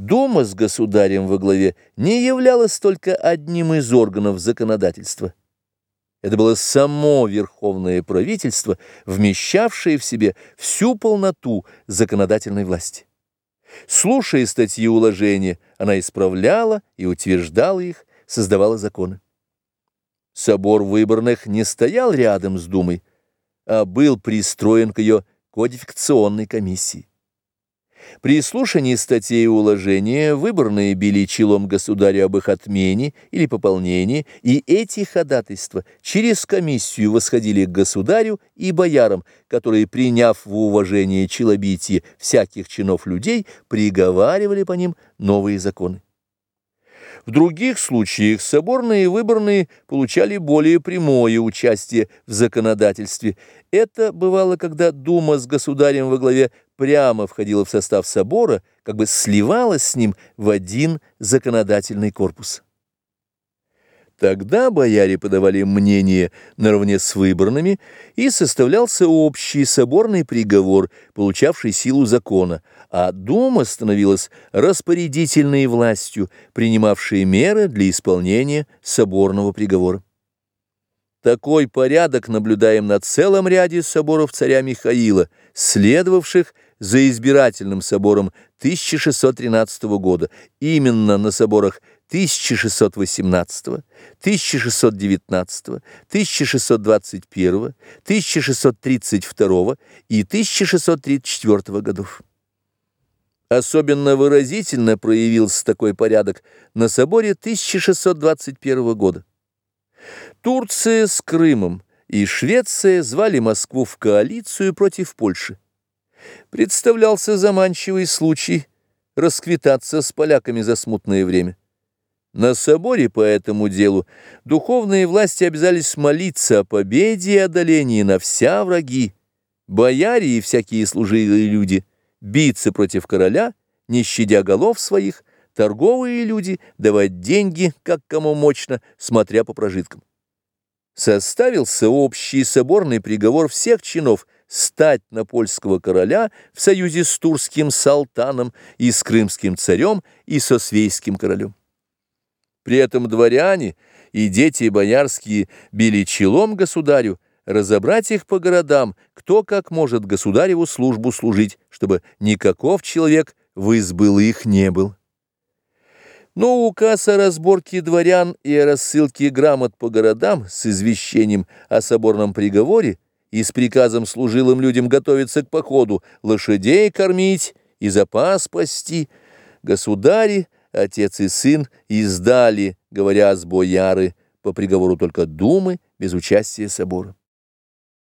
Дума с государем во главе не являлась только одним из органов законодательства. Это было само верховное правительство, вмещавшее в себе всю полноту законодательной власти. Слушая статьи уложения, она исправляла и утверждала их, создавала законы. Собор выборных не стоял рядом с Думой, а был пристроен к ее кодификационной комиссии. При слушании статей уложения выборные били челом государю об их отмене или пополнении, и эти ходатайства через комиссию восходили к государю и боярам, которые, приняв в уважение челобитие всяких чинов людей, приговаривали по ним новые законы. В других случаях соборные и выборные получали более прямое участие в законодательстве. Это бывало, когда Дума с государем во главе прямо входила в состав собора, как бы сливалась с ним в один законодательный корпус. Тогда бояре подавали мнение наравне с выборными, и составлялся общий соборный приговор, получавший силу закона, а Дума становилась распорядительной властью, принимавшей меры для исполнения соборного приговора. Такой порядок наблюдаем на целом ряде соборов царя Михаила, следовавших за избирательным собором 1613 года, именно на соборах 1618, 1619, 1621, 1632 и 1634 годов. Особенно выразительно проявился такой порядок на соборе 1621 года. Турция с Крымом и Швеция звали Москву в коалицию против Польши. Представлялся заманчивый случай расквитаться с поляками за смутное время. На соборе по этому делу духовные власти обязались молиться о победе и одолении на вся враги, бояре и всякие служилые люди, биться против короля, не щадя голов своих, торговые люди давать деньги, как кому мощно, смотря по прожиткам. Составился общий соборный приговор всех чинов стать на польского короля в союзе с турским салтаном и с крымским царем и со свейским королем. При этом дворяне и дети боярские били челом государю, разобрать их по городам, кто как может государеву службу служить, чтобы никаков человек в их не был. Но указ о разборке дворян и о рассылке грамот по городам с извещением о соборном приговоре и с приказом служилым людям готовиться к походу, лошадей кормить и запас пасти, государи – отец и сын издали, говоря с бояры, по приговору только думы, без участия собора.